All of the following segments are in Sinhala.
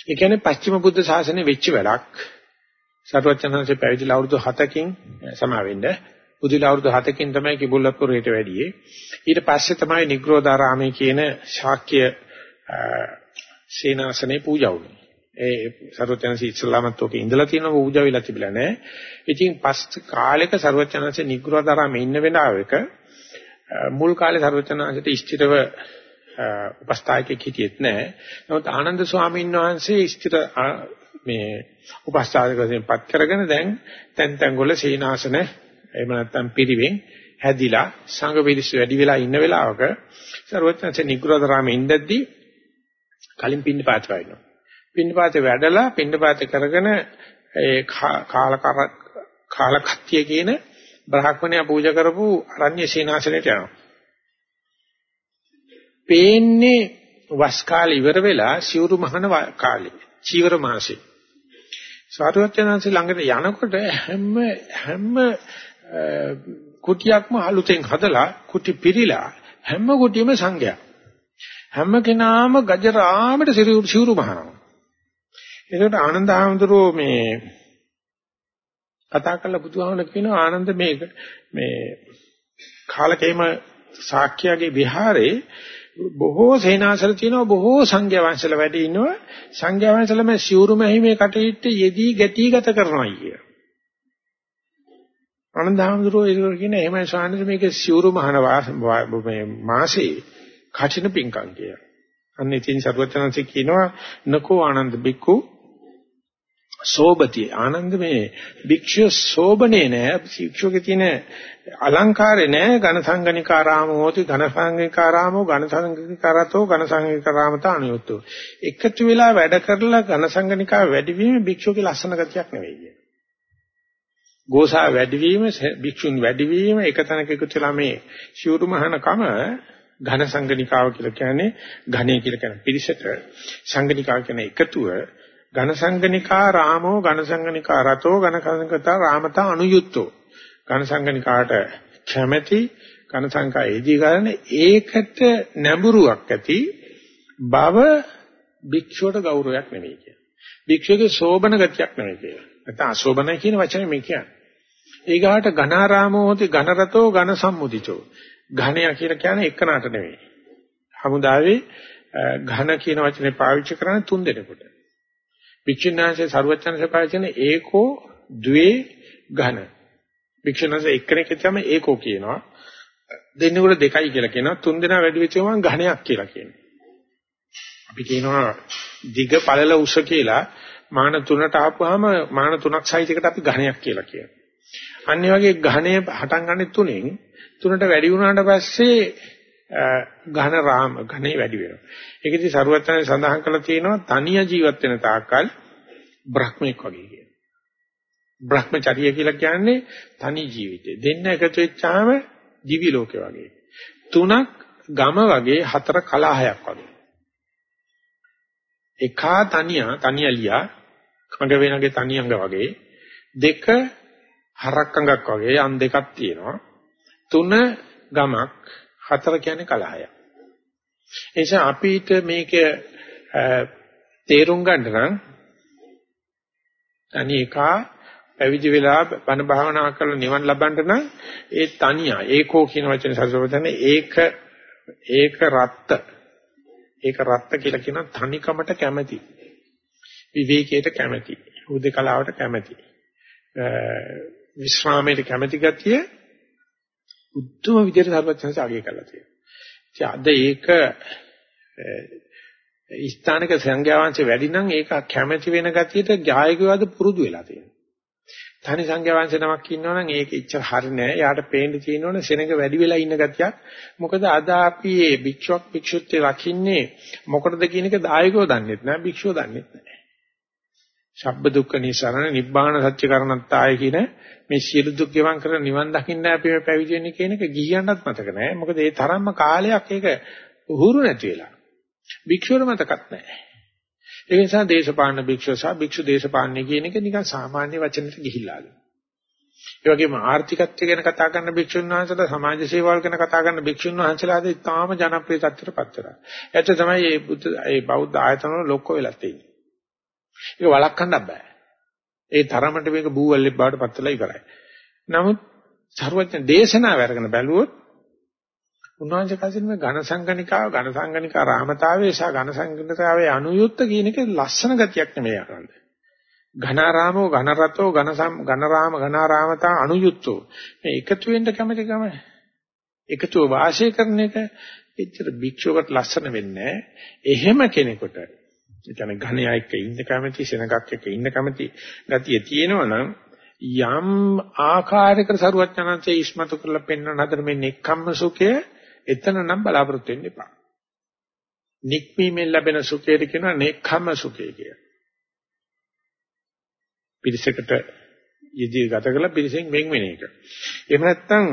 ඒ කියන්නේ පස්චිම බුද්ධ ශාසනය වෙච්ච වැඩක්. සරුවචනහන්සේ පැවිදිලා අවුරුදු 7කින් සමා වෙන්න බුදුලා අවුරුදු 7කින් තමයි කිඹුල්ලපුරයට වැඩියේ. ඊට පස්සේ තමයි නිග්‍රෝධාරාමයේ කියන ශාක්‍ය සේනාසනේ පූජා වුණේ. ඒ සරුවචනහන්සේ ඉස්ලාමත් ඔකේ ඉඳලා තියෙන පූජා වෙලා තිබිලා නැහැ. ඉතින් පස් කාලෙක සරුවචනහන්සේ නිග්‍රෝධාරාමයේ ඉන්න වෙලාවක මුල් කාලේ සරුවචනහන්සේට ස්ථිරව උපස්ථායකෙක් හිටියෙත් නැහැ. නමුත් ආනන්ද ස්වාමීන් වහන්සේ ස්ථිර මේ උපස්ථායක වශයෙන් පත් කරගෙන දැන් තැන් තැන් වල සීනාසන එහෙම නැත්නම් පිරිවෙන් හැදිලා සංඝ පිරිස වැඩි වෙලා ඉන්න වෙලාවක සර්වඥාචර්ය නිග්‍රහතරාමේ ඉඳද්දී කලින් පින්නපාත වයින්නවා. පින්නපාත වැඩලා පින්නපාත කරගෙන ඒ කාල කාලකත්තිය කියන බ්‍රහ්මණයා පූජා කරපු අරණ්‍ය සීනාසනෙට යනවා. පේන්නේ වස් කාලේ ඉවර වෙලා සිවුරු මහන කාලේ. චීවර මාසේ. සාරවත්යන්න්සේ ළඟට යනකොට හැම හැම කුටියක්ම අලුතෙන් හදලා කුටි පිරීලා හැම කුටියෙම සංඝයා. හැම කෙනාම ගජරාමට සිවුරු මහනවා. ඒකට ආනන්ද ආමඳුරෝ මේ කතා කරලා බුදුහාමන කියනවා ආනන්ද මේක මේ කාලකේම සාක්‍යයේ විහාරේ බොහෝ සේනාසල තියෙනවා බොහෝ සංඝයා වංශල වැඩ ඉන්නවා සංඝයා වංශලම සිවුරු මැහිමේ කටයුත්ත යෙදී ගැටි ගත කරනවා කිය. ආනන්දහමඳුරෝ ඒක කියන එහෙමයි ස්වාමීන් මේක සිවුරු මහන මේ මාසේ කටින පිංකම් කිය. අන්න ඉතින් සර්වචනන්සේ කියනවා නකෝ ආනන්ද බික්කු සෝබති ආනන්ද මේ භික්ෂුව සෝබනේ නෑ. භික්ෂුවගේ තියෙන අලංකාරේ නෑ. ඝන සංගනිකාරාම හෝති ඝන සංගනිකාරාමෝ ඝන සංගනිකාරතෝ ඝන සංගනිකාරාමත අනුයුක්තෝ එකතු වෙලා වැඩ කරලා ඝන සංගනිකා වැඩිවීම භික්ෂුවගේ ලස්සන ගතියක් නෙවෙයි කියන. ගෝසා වැඩිවීම භික්ෂුන් වැඩිවීම එක තැනක එකතු වෙලා මේ ශිවුරු මහානකම ඝන සංගනිකාව කියලා කියන්නේ ඝනේ කියලා කියන පිරිසට සංගනිකාව කියන එකතුව ඝන සංගනිකා රාමෝ ඝන සංගනිකා රතෝ ඝන සංගනිකා රාමතා අනුයුක්තෝ ඝන සංගනිකාට කැමැති ඝන සංකා එදී ගන්න ඒකට නැඹුරුවක් ඇති බව භික්ෂුවට ගෞරවයක් නෙවෙයි කියන්නේ. භික්ෂුවගේ සෝබන ගතියක් නෙවෙයි කියන්නේ. නැත්නම් අසෝබනයි කියන වචනේ මේ කියන්නේ. ඊගාට ඝනාරාමෝ හොති ඝනරතෝ ඝන සම්මුදිතෝ. ඝණය කියලා කියන්නේ එකනට නෙවෙයි. හමුදාවේ ඝන කියන වචනේ පාවිච්චි කරන්නේ තුන් දෙනෙකුට. වික්ෂුණාංශේ ਸਰවචනසේ පාවිච්චි ඒකෝ ද්වේ ඝන. වික්ෂුණාංශේ එක්කෙනෙක් කියතම ඒකෝ කියනවා. දෙන්නෙකුට දෙකයි කියලා කියනවා. තුන් දෙනා වැඩි වෙච්ච ගමන් ඝණයක් කියලා කියනවා. අපි කියනවා දිග පළල උස කියලා මාන තුනට ආපුවාම මාන තුනක් සහිතයකට අපි ඝණයක් කියලා කියනවා. අන්න වගේ ඝණය හටන් ගන්න තුනෙන් තුනට වැඩි වුණාට පස්සේ ඝන රාම ඝනේ වැඩි වෙනවා. ඒකදී සරුවත්තනේ සඳහන් කරලා තියෙනවා තනිය ජීවත් වෙන තාක්කල් බ්‍රහ්මෙක් වගේ කියන. බ්‍රහ්මචර්ය කියලා කියන්නේ තනි ජීවිතය. දෙන්න එකතු වෙච්චාම දිවි ලෝකේ වගේ. තුනක් ගම වගේ හතර කලහයක් වගේ. එකා තනියා තනියලියා කඟ වෙනගේ තනියංග වගේ දෙක හරක්කඟක් වගේ අන් දෙකක් තියෙනවා. තුන ගමක් හතර කියන්නේ කලහය. ඒ නිසා අපිට මේක තේරුම් ගන්න නම් අනේකා පැවිදි වෙලා බණ භාවනා කරලා නිවන් ලබන්න නම් ඒ තනියා. ඒකෝ කියන වචනේ සසවදන්නේ ඒක ඒක රත්ත. ඒක රත්ත කියලා කියන තනිකමට කැමැති. විවේකයට කැමැති. හුදකලාවට කැමැති. විශ්‍රාමයට කැමැති ගතිය උත්තම විදිහට සර්වඥාන්ස අගය කරලා තියෙනවා. අද ඒක ස්ථානික සංඝයාංශ වැඩි නම් ඒක කැමැති වෙන ගතියට ජායකවාද පුරුදු වෙලා තියෙනවා. තනි සංඝයාංශ නමක් ඉන්නවනම් ඒක ඉච්චර හරි නෑ. යාට පේන්න තියෙනවනේ සෙනඟ වැඩි වෙලා ඉන්න ගතියක්. මොකද අද අපි මේ භික්ෂුවක් භික්ෂුත්වේ රකින්නේ මොකටද කියන එක දායකව දන්නෙත් නෑ භික්ෂුව දන්නෙත් නෑ. සබ්බ දුක්ඛ නිසරණ නිබ්බාන සත්‍ය කරණත්තාය කියන මේ සියලු දුක් ගෙවන් කර නිවන් දකින්න අපි මේ පැවිදි වෙන්නේ කියන එක ගිහියන්වත් මතක නැහැ. මොකද ඒ තරම්ම කාලයක් ඒක උහුරු නැති වෙලා. භික්ෂුවර මතකත් නැහැ. ඒ නිසා දේශපාලන භික්ෂුව සහ භික්ෂු දේශපාලනය කියන එක නිකන් සාමාන්‍ය වචනෙට ගිහිල්ලාලු. ඒ වගේම ආර්ථිකත්වය ගැන කතා කරන භික්ෂුන් වහන්සේලා සමාජ සේවාවල් ගැන කතා කරන භික්ෂුන් වහන්සේලාද ඉතාම ජනප්‍රිය තත්ත්වයටපත් වෙනවා. ඒත් තමයි මේ බුද්ධ මේ බෞද්ධ ආයතන වල ලොක්ක වෙලා තියෙන්නේ. ඒක වළක්වන්න බෑ. ඒ තරමට මේක බූවල්ලේ බවට පත් වෙලා ඉවරයි. නමුත් සර්වඥ දේශනාව අරගෙන බැලුවොත් උන්වහන්සේ කසින් මේ ඝන සංගණිකාව ඝන සංගණිකා රාමතාවයේ සහ ඝන සංගණිකාවේ අනුයුක්ත කියන එක ලස්සන ගතියක් නෙමෙයි අරන්නේ. ඝනාරාමෝ ඝනරතෝ ඝනසම් ඝනරාම ඝනාරාමතා අනුයුක්තෝ මේ එකතු වෙන්න කැමතිකම එකතුව වාසය කරන එක එච්චර භික්ෂුවකට ලස්සන වෙන්නේ එහෙම කෙනෙකුට ඒ කියන්නේ ඝණයා එක්ක ඉන්න කැමති සෙනගක් එක්ක ඉන්න කැමති ගතිය තියෙනවනම් යම් ආකාරයකට සරුවචනන්සේ ඉස්මතු කරලා පෙන්වන හතර මේ නෙක්ඛම්ම සුඛය එතන නම් බලාපොරොත්තු වෙන්න එපා. නික්මීමෙන් ලැබෙන සුඛයට කියනවා නෙක්ඛම්ම සුඛය කියලා. පිරිසකට යෙදී ගත කරලා පිරිසෙන් වෙන් වෙන එක. එහෙම නැත්නම්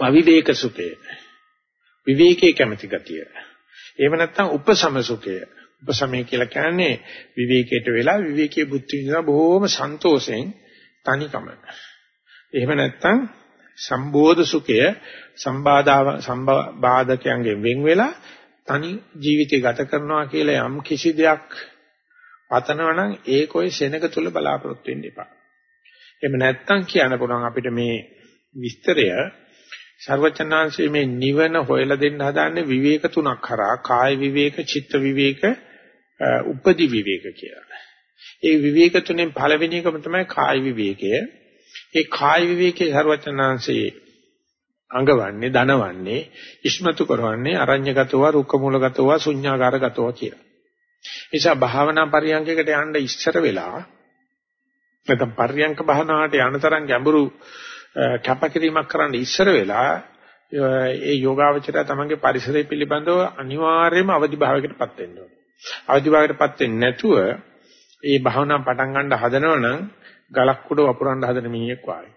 පවිවේක සුඛය. විවේකයේ කැමැති ගතිය. එහෙම නැත්නම් උපසම සුඛය. උපසමය කියලා කියන්නේ විවේකයට වෙලා විවේකයේ බුද්ධ විඳලා බොහෝම සන්තෝෂෙන් තනිකම. එහෙම නැත්නම් සම්බෝධ සුඛය සම්බාධාව සම්බාධකයන්ගෙන් වෙන් වෙලා තනි ජීවිතය ගත කරනවා කියලා යම් කිසි දෙයක් පතනවා නම් ඒක ඔය සෙනග තුල බලාපොරොත්තු වෙන්න එපා. එහෙම නැත්නම් කියන්න පුළුවන් අපිට මේ විස්තරය ਸਰවචනාංශයේ මේ නිවන හොයලා දෙන්න හදාන්නේ විවේක තුනක් කරා කාය විවේක, චිත්ත විවේක, උපදි විවේක කියලා. ඒ විවේක තුනෙන් පළවෙනි එකම තමයි කාය විවේකය. ඒ කාය විවේකයේ ਸਰවචනාංශයේ අඟවන්නේ, දනවන්නේ, ඉස්මතු කරවන්නේ අරඤ්‍යගතව, රුක්කමූලගතව, ශුඤ්ඤාගාරගතව කියලා. නිසා භාවනා පරියන්කයකට යන්න ඉස්සර වෙලා නැත්නම් පරියන්ක භාවනාවට යන තරම් ගැඹුරු කැපකිරීමක් කරන්න ඉස්සර වෙලා ඒ යෝගාවචරය තමන්ගේ පරිසරය පිළිබඳව අනිවාර්යයෙන්ම අවදි භාවයකටපත් වෙන්න ඕනේ. අවදි භාවයකටපත් වෙන්නේ නැතුව ඒ භාවනාව පටන් ගන්න හදනවනම් ගලක් උඩ වපුරන්න හදන මීයක් වගේ.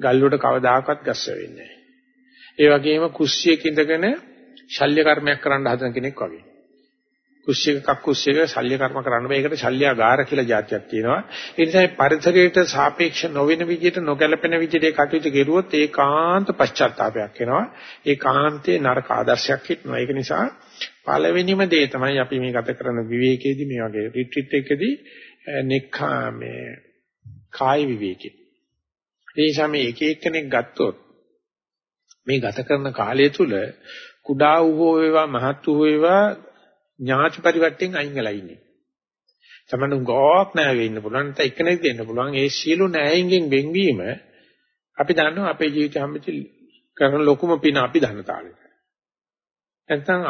ගල් උඩ කවදාකවත් ගස්ස වෙන්නේ නැහැ. ඒ වගේම කුස්සියක ඉඳගෙන ශල්‍ය කර්මයක් කරන්න හදන කෙනෙක් වගේ. කුස්සියක කක්කුස්සියක ශල්‍ය කර්ම කරන්න බෑ. ඒකට ශල්‍යාගාර කියලා જાතියක් තියෙනවා. ඒ නිසා පරිසරයට සාපේක්ෂ නොවන විදිහට නොගැලපෙන විදිහට ඒ කටයුතු කෙරුවොත් ඒකාන්ත පශ්චාත්තාවයක් එනවා. ඒකාන්තේ නරක ආදර්ශයක් හිටනවා. ඒක නිසා පළවෙනිම දේ තමයි අපි මේ ගත කරන විවේකයේදී මේ වගේ රිට්‍රීට් එකකදී නෙක්ඛා මේ කාය විවේකේ. ඒ නිසා මේ එක එක්කෙනෙක් ගත්තොත් මේ ගත කරන කාලය තුල කුඩා වූ වේවා මහත් වූ වේවා ඥාති පරිවර්තෙන් අයින් වෙලා ඉන්නේ. තමන්න ගෝක් නැහැ වෙන්න පුළුවන් නැත්නම් එක්කෙනෙක් දෙන්න පුළුවන්. ඒ සියලු නෑයින්ගෙන් වෙන්වීම අපි දන්නවා අපේ ජීවිත හැමති කරන ලොකුම පින අපි දන්න තාලෙට. නැත්නම්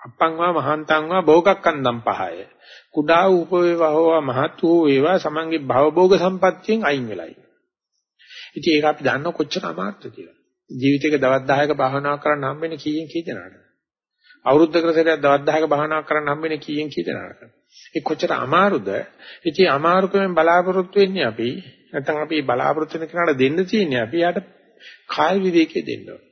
අපංවා මහන්තංවා භෝගක්කන්දම් පහය. කුඩා උපවේවා හෝවා මහත් වූ වේවා සමන්ගේ භවභෝග සම්පත්තියෙන් අයින් වෙලයි. ඉතින් ඒක අපි දන්න කොච්චර අමාරුද කියලා. ජීවිතේක දවස් 10ක භාවනා කරන්න හම්බෙන්නේ කීයෙන් කී දෙනාද? අවුරුද්දකට සැරයක් දවස් 10ක භාවනා කරන්න හම්බෙන්නේ කීයෙන් කී දෙනාද? ඒ කොච්චර අමාරුද? ඉතින් අමාරුකමෙන් බලාපොරොත්තු වෙන්නේ අපි නැත්නම් අපි බලාපොරොත්තු වෙන කෙනාට දෙන්න තියෙන්නේ අපි යාට කාය විවේකයේ දෙන්න ඕනේ.